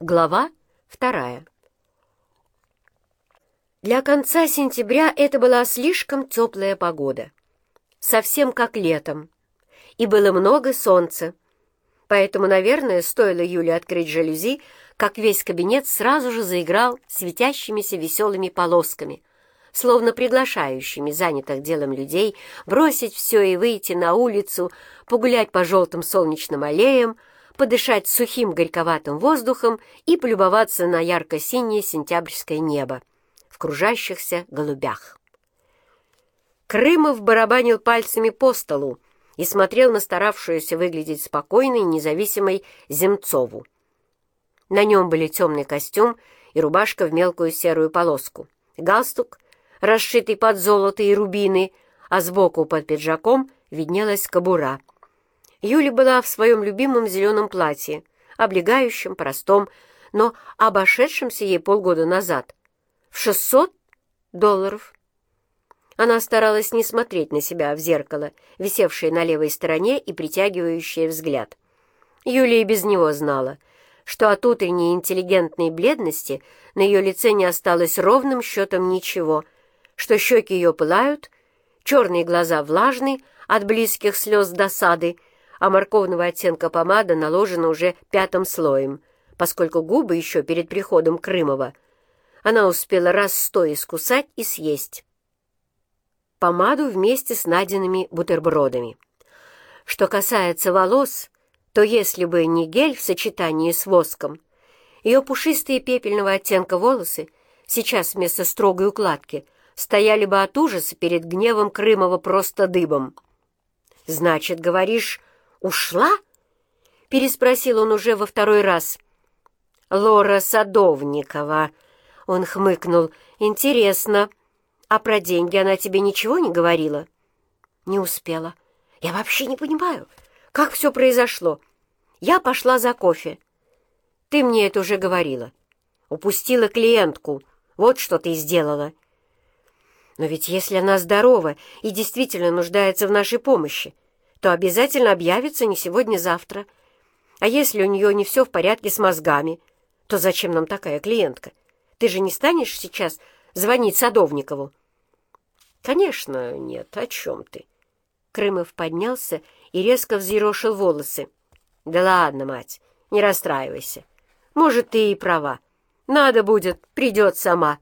Глава вторая. Для конца сентября это была слишком теплая погода, совсем как летом, и было много солнца. Поэтому, наверное, стоило Юле открыть жалюзи, как весь кабинет сразу же заиграл светящимися веселыми полосками, словно приглашающими занятых делом людей бросить все и выйти на улицу, погулять по желтым солнечным аллеям, подышать сухим горьковатым воздухом и полюбоваться на ярко-синее сентябрьское небо в кружащихся голубях. Крымов барабанил пальцами по столу и смотрел на старавшуюся выглядеть спокойной независимой Земцову. На нем были темный костюм и рубашка в мелкую серую полоску, галстук, расшитый под золото и рубины, а сбоку под пиджаком виднелась кобура — Юля была в своем любимом зеленом платье, облегающем, простом, но обошедшемся ей полгода назад. В 600 долларов. Она старалась не смотреть на себя в зеркало, висевшее на левой стороне и притягивающее взгляд. Юлия без него знала, что от утренней интеллигентной бледности на ее лице не осталось ровным счетом ничего, что щеки ее пылают, черные глаза влажны от близких слез досады, а морковного оттенка помада наложена уже пятым слоем, поскольку губы еще перед приходом Крымова она успела раз сто искусать и съесть. Помаду вместе с найденными бутербродами. Что касается волос, то если бы не гель в сочетании с воском, ее пушистые пепельного оттенка волосы сейчас вместо строгой укладки стояли бы от ужаса перед гневом Крымова просто дыбом. «Значит, говоришь, «Ушла?» — переспросил он уже во второй раз. «Лора Садовникова», — он хмыкнул. «Интересно. А про деньги она тебе ничего не говорила?» «Не успела. Я вообще не понимаю, как все произошло. Я пошла за кофе. Ты мне это уже говорила. Упустила клиентку. Вот что ты сделала». «Но ведь если она здорова и действительно нуждается в нашей помощи, то обязательно объявится не сегодня-завтра. А если у нее не все в порядке с мозгами, то зачем нам такая клиентка? Ты же не станешь сейчас звонить Садовникову? Конечно, нет. О чем ты? Крымов поднялся и резко взъерошил волосы. Да ладно, мать, не расстраивайся. Может, ты и права. Надо будет, придет сама.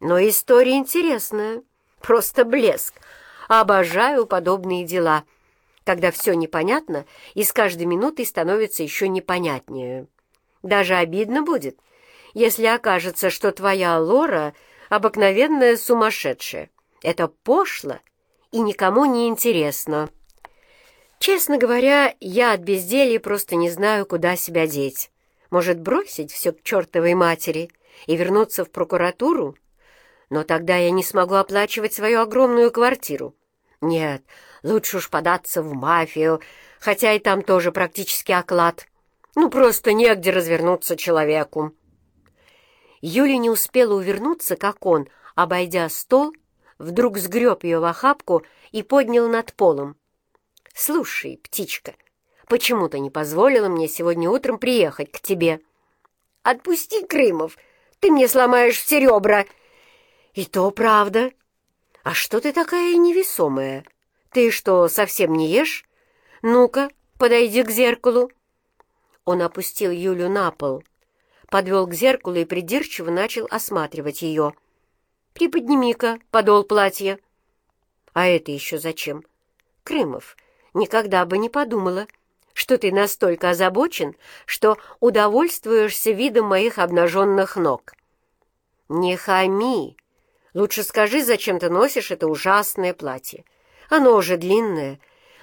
Но история интересная. Просто блеск. Обожаю подобные дела когда все непонятно и с каждой минутой становится еще непонятнее. Даже обидно будет, если окажется, что твоя Лора — обыкновенная сумасшедшая. Это пошло и никому не интересно. Честно говоря, я от безделья просто не знаю, куда себя деть. Может, бросить все к чертовой матери и вернуться в прокуратуру? Но тогда я не смогу оплачивать свою огромную квартиру. Нет, лучше уж податься в мафию, хотя и там тоже практически оклад. Ну, просто негде развернуться человеку. Юля не успела увернуться, как он, обойдя стол, вдруг сгреб ее в охапку и поднял над полом. «Слушай, птичка, почему ты не позволила мне сегодня утром приехать к тебе?» «Отпусти, Крымов, ты мне сломаешь все ребра!» «И то правда!» «А что ты такая невесомая? Ты что, совсем не ешь? Ну-ка, подойди к зеркалу». Он опустил Юлю на пол, подвел к зеркалу и придирчиво начал осматривать ее. «Приподними-ка подол платья». «А это еще зачем?» «Крымов, никогда бы не подумала, что ты настолько озабочен, что удовольствуешься видом моих обнаженных ног». «Не хами!» Лучше скажи, зачем ты носишь это ужасное платье. Оно уже длинное,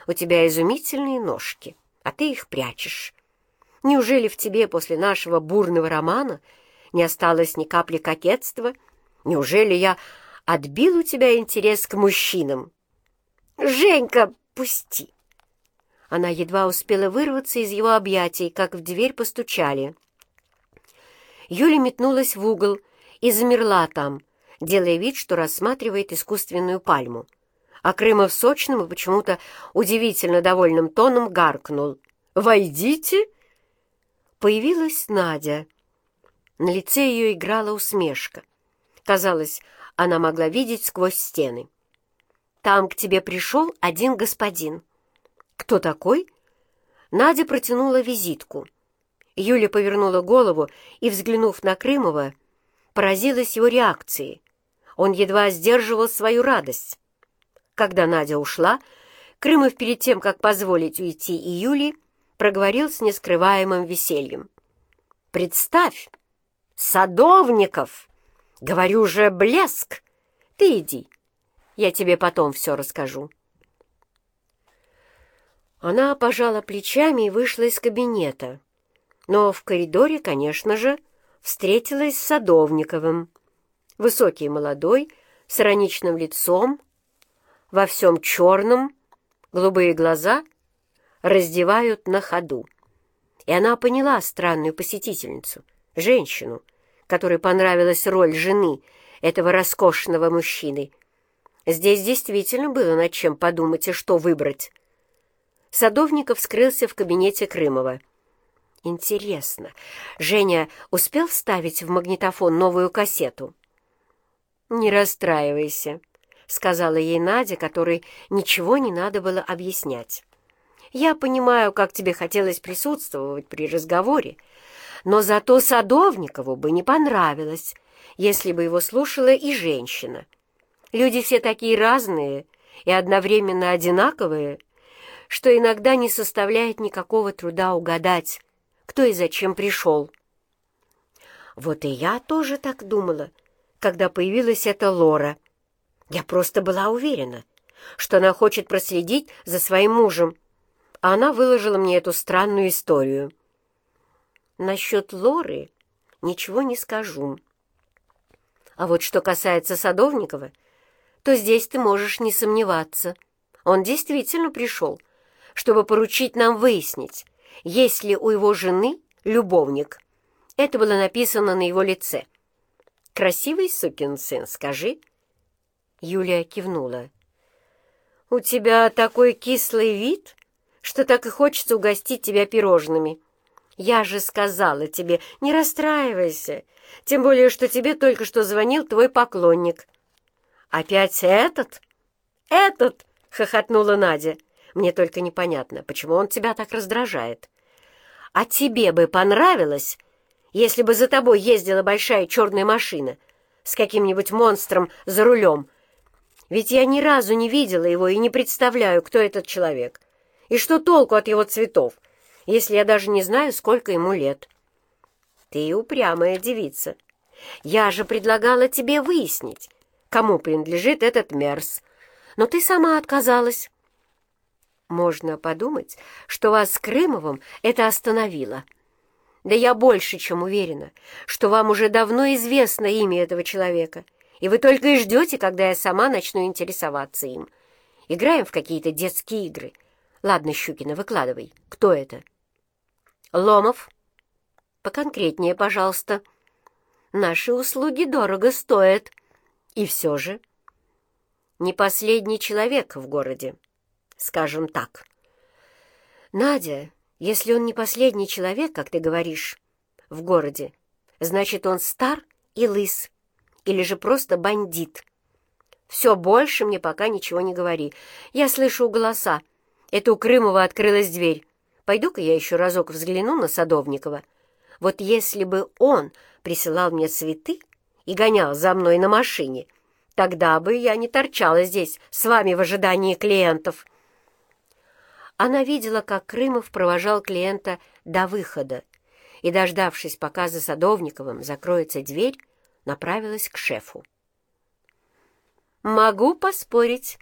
у тебя изумительные ножки, а ты их прячешь. Неужели в тебе после нашего бурного романа не осталось ни капли кокетства? Неужели я отбил у тебя интерес к мужчинам? Женька, пусти!» Она едва успела вырваться из его объятий, как в дверь постучали. Юля метнулась в угол и замерла там, делая вид, что рассматривает искусственную пальму. А Крымов сочным и почему-то удивительно довольным тоном гаркнул. «Войдите!» Появилась Надя, На лице ее играла усмешка. Казалось, она могла видеть сквозь стены. «Там к тебе пришел один господин». «Кто такой?» Надя протянула визитку. Юля повернула голову и, взглянув на Крымова, поразилась его реакцией. Он едва сдерживал свою радость. Когда Надя ушла, Крымов перед тем, как позволить уйти и Юле, проговорил с нескрываемым весельем. «Представь! Садовников! Говорю же, блеск! Ты иди, я тебе потом все расскажу». Она пожала плечами и вышла из кабинета. Но в коридоре, конечно же, встретилась с Садовниковым. Высокий молодой, с ироничным лицом, во всем черном, голубые глаза раздевают на ходу. И она поняла странную посетительницу, женщину, которой понравилась роль жены этого роскошного мужчины. Здесь действительно было над чем подумать и что выбрать. Садовников скрылся в кабинете Крымова. Интересно, Женя успел вставить в магнитофон новую кассету? «Не расстраивайся», — сказала ей Надя, которой ничего не надо было объяснять. «Я понимаю, как тебе хотелось присутствовать при разговоре, но зато Садовникову бы не понравилось, если бы его слушала и женщина. Люди все такие разные и одновременно одинаковые, что иногда не составляет никакого труда угадать, кто и зачем пришел. Вот и я тоже так думала, когда появилась эта Лора. Я просто была уверена, что она хочет проследить за своим мужем, а она выложила мне эту странную историю. Насчет Лоры ничего не скажу. А вот что касается Садовникова, то здесь ты можешь не сомневаться. Он действительно пришел, чтобы поручить нам выяснить, есть ли у его жены любовник. Это было написано на его лице. «Красивый сукин сын, скажи». Юлия кивнула. «У тебя такой кислый вид, что так и хочется угостить тебя пирожными. Я же сказала тебе, не расстраивайся, тем более, что тебе только что звонил твой поклонник». «Опять этот?» «Этот!» — хохотнула Надя. Мне только непонятно, почему он тебя так раздражает. А тебе бы понравилось, если бы за тобой ездила большая черная машина с каким-нибудь монстром за рулем? Ведь я ни разу не видела его и не представляю, кто этот человек. И что толку от его цветов, если я даже не знаю, сколько ему лет? Ты упрямая девица. Я же предлагала тебе выяснить, кому принадлежит этот Мерс. Но ты сама отказалась. Можно подумать, что вас с Крымовым это остановило. Да я больше чем уверена, что вам уже давно известно имя этого человека, и вы только и ждете, когда я сама начну интересоваться им. Играем в какие-то детские игры. Ладно, Щукина, выкладывай. Кто это? Ломов. Поконкретнее, пожалуйста. Наши услуги дорого стоят. И все же... Не последний человек в городе скажем так. Надя, если он не последний человек, как ты говоришь, в городе, значит, он стар и лыс, или же просто бандит. Все, больше мне пока ничего не говори. Я слышу голоса. Это у Крымова открылась дверь. Пойду-ка я еще разок взгляну на Садовникова. Вот если бы он присылал мне цветы и гонял за мной на машине, тогда бы я не торчала здесь с вами в ожидании клиентов». Она видела, как Крымов провожал клиента до выхода и, дождавшись, пока за Садовниковым закроется дверь, направилась к шефу. «Могу поспорить,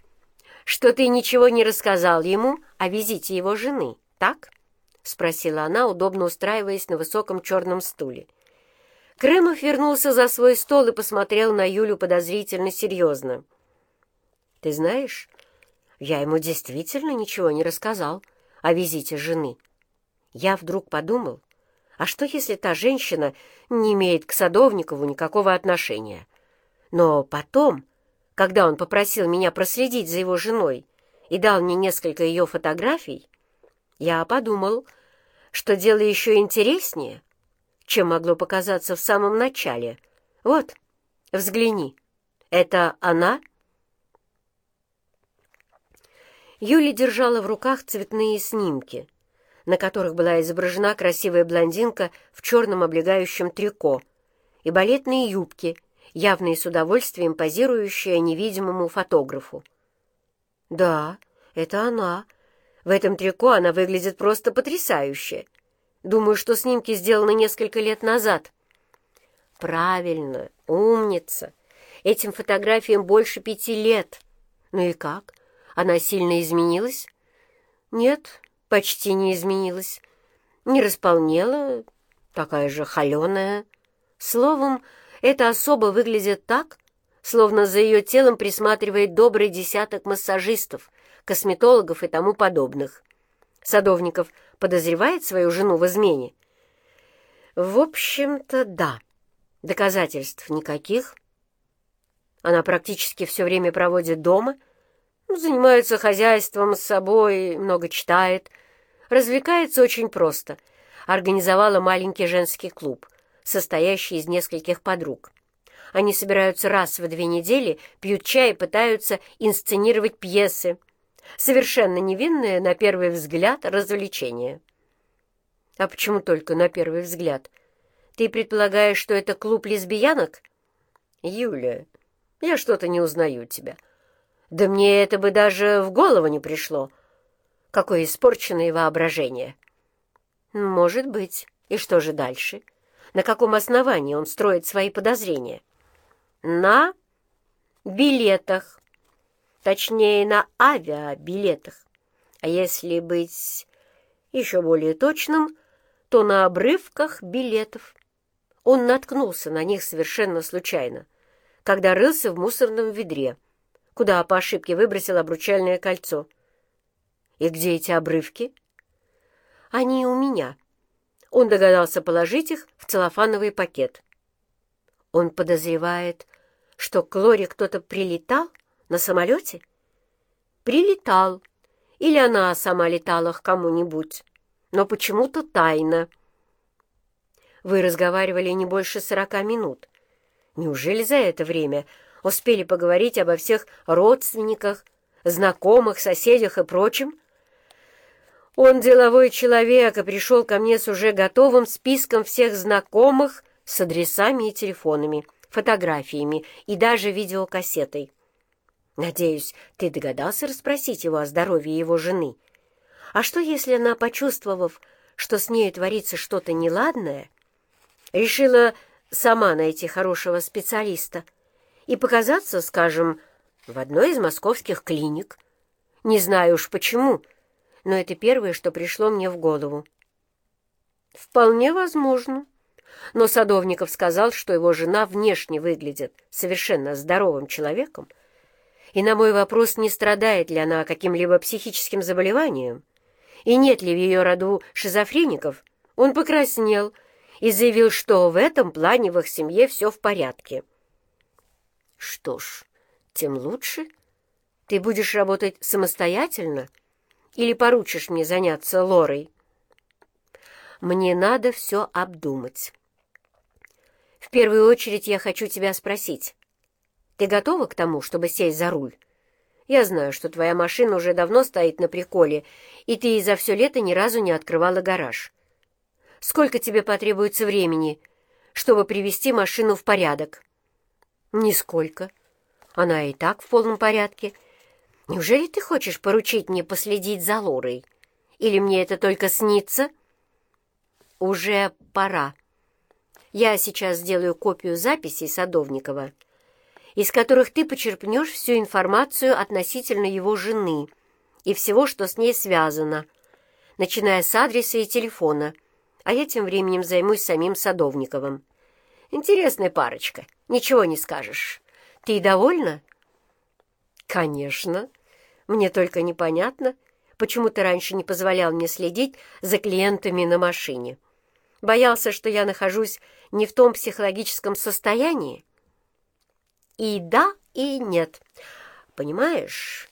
что ты ничего не рассказал ему о визите его жены, так?» — спросила она, удобно устраиваясь на высоком черном стуле. Крымов вернулся за свой стол и посмотрел на Юлю подозрительно серьезно. «Ты знаешь, я ему действительно ничего не рассказал о визите жены. Я вдруг подумал, а что, если та женщина не имеет к Садовникову никакого отношения? Но потом, когда он попросил меня проследить за его женой и дал мне несколько ее фотографий, я подумал, что дело еще интереснее. чем могло показаться в самом начале. Вот, взгляни. Это она?» Юля держала в руках цветные снимки, на которых была изображена красивая блондинка в черном облегающем трико и балетные юбки, явно и с удовольствием позирующая невидимому фотографу. «Да, это она. В этом трико она выглядит просто потрясающе. Думаю, что снимки сделаны несколько лет назад». «Правильно, умница. Этим фотографиям больше пяти лет. Ну и как?» Она сильно изменилась? Нет, почти не изменилась. Не располнела, такая же холеная. Словом, эта особа выглядит так, словно за ее телом присматривает добрый десяток массажистов, косметологов и тому подобных. Садовников подозревает свою жену в измене? В общем-то, да. Доказательств никаких. Она практически все время проводит дома — Занимается хозяйством с собой, много читает. Развлекается очень просто. Организовала маленький женский клуб, состоящий из нескольких подруг. Они собираются раз в две недели, пьют чай и пытаются инсценировать пьесы. Совершенно невинное, на первый взгляд, развлечение. А почему только на первый взгляд? Ты предполагаешь, что это клуб лесбиянок? Юля, я что-то не узнаю тебя. Да мне это бы даже в голову не пришло. Какое испорченное воображение. Может быть. И что же дальше? На каком основании он строит свои подозрения? На билетах. Точнее, на авиабилетах. А если быть еще более точным, то на обрывках билетов. Он наткнулся на них совершенно случайно, когда рылся в мусорном ведре куда по ошибке выбросил обручальное кольцо. И где эти обрывки? Они у меня. Он догадался положить их в целлофановый пакет. Он подозревает, что к Лоре кто-то прилетал на самолете? Прилетал. Или она сама летала к кому-нибудь. Но почему-то тайно. Вы разговаривали не больше сорока минут. Неужели за это время успели поговорить обо всех родственниках, знакомых, соседях и прочем. Он деловой человек и пришел ко мне с уже готовым списком всех знакомых с адресами и телефонами, фотографиями и даже видеокассетой. Надеюсь, ты догадался расспросить его о здоровье его жены. А что, если она, почувствовав, что с нею творится что-то неладное, решила сама найти хорошего специалиста — и показаться, скажем, в одной из московских клиник. Не знаю уж почему, но это первое, что пришло мне в голову. Вполне возможно. Но Садовников сказал, что его жена внешне выглядит совершенно здоровым человеком, и на мой вопрос, не страдает ли она каким-либо психическим заболеванием, и нет ли в ее роду шизофреников, он покраснел и заявил, что в этом плане в их семье все в порядке. Что ж, тем лучше. Ты будешь работать самостоятельно или поручишь мне заняться Лорой? Мне надо все обдумать. В первую очередь я хочу тебя спросить. Ты готова к тому, чтобы сесть за руль? Я знаю, что твоя машина уже давно стоит на приколе, и ты за все лето ни разу не открывала гараж. Сколько тебе потребуется времени, чтобы привести машину в порядок?» «Нисколько. Она и так в полном порядке. Неужели ты хочешь поручить мне последить за Лорой? Или мне это только снится?» «Уже пора. Я сейчас сделаю копию записей Садовникова, из которых ты почерпнешь всю информацию относительно его жены и всего, что с ней связано, начиная с адреса и телефона, а я тем временем займусь самим Садовниковым. Интересная парочка». Ничего не скажешь. Ты довольна? Конечно. Мне только непонятно, почему ты раньше не позволял мне следить за клиентами на машине. Боялся, что я нахожусь не в том психологическом состоянии? И да, и нет. Понимаешь,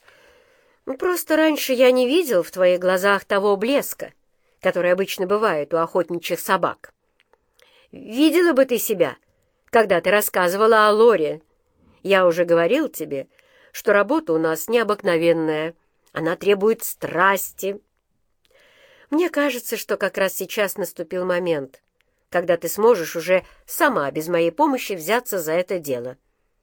ну, просто раньше я не видел в твоих глазах того блеска, который обычно бывает у охотничьих собак. Видела бы ты себя, когда ты рассказывала о Лоре. Я уже говорил тебе, что работа у нас необыкновенная. Она требует страсти. Мне кажется, что как раз сейчас наступил момент, когда ты сможешь уже сама без моей помощи взяться за это дело.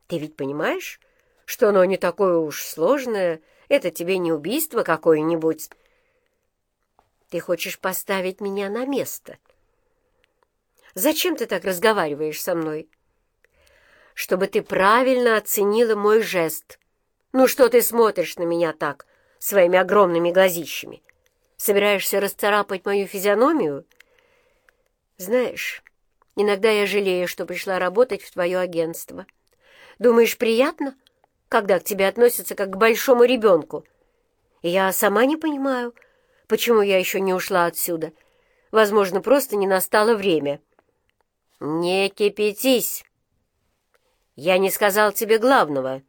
Ты ведь понимаешь, что оно не такое уж сложное, это тебе не убийство какое-нибудь. Ты хочешь поставить меня на место. Зачем ты так разговариваешь со мной? Чтобы ты правильно оценила мой жест. Ну что ты смотришь на меня так, своими огромными глазищами? Собираешься расцарапать мою физиономию? Знаешь, иногда я жалею, что пришла работать в твое агентство. Думаешь, приятно? — когда к тебе относятся как к большому ребенку. я сама не понимаю, почему я еще не ушла отсюда. Возможно, просто не настало время. Не кипятись. Я не сказал тебе главного.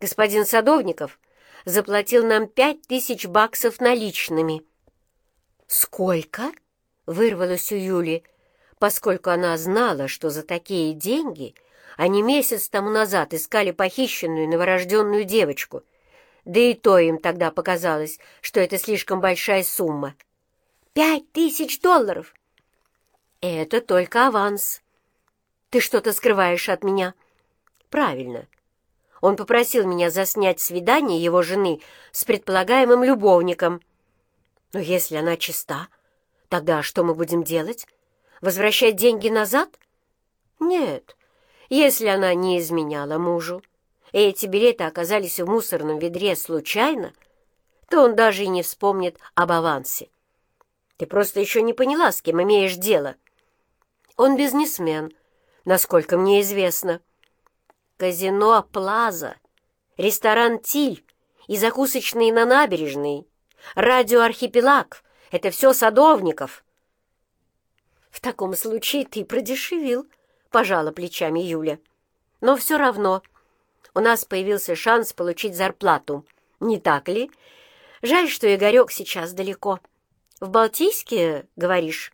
Господин Садовников заплатил нам пять тысяч баксов наличными. Сколько? Вырвалось у Юли, поскольку она знала, что за такие деньги — они месяц тому назад искали похищенную новорожденную девочку. Да и то им тогда показалось, что это слишком большая сумма. Пять тысяч долларов! Это только аванс. Ты что-то скрываешь от меня? Правильно. Он попросил меня заснять свидание его жены с предполагаемым любовником. Но если она чиста, тогда что мы будем делать? Возвращать деньги назад? Нет, если она не изменяла мужу, и эти билеты оказались в мусорном ведре случайно, то он даже и не вспомнит об авансе. Ты просто еще не поняла, с кем имеешь дело. Он бизнесмен, насколько мне известно. Казино «Плаза», ресторан «Тиль» и закусочные на набережной, радио «Архипелаг» — это все садовников. В таком случае ты продешевил, —— пожала плечами Юля. «Но все равно у нас появился шанс получить зарплату, не так ли? Жаль, что Игорек сейчас далеко. В Балтийске, говоришь?»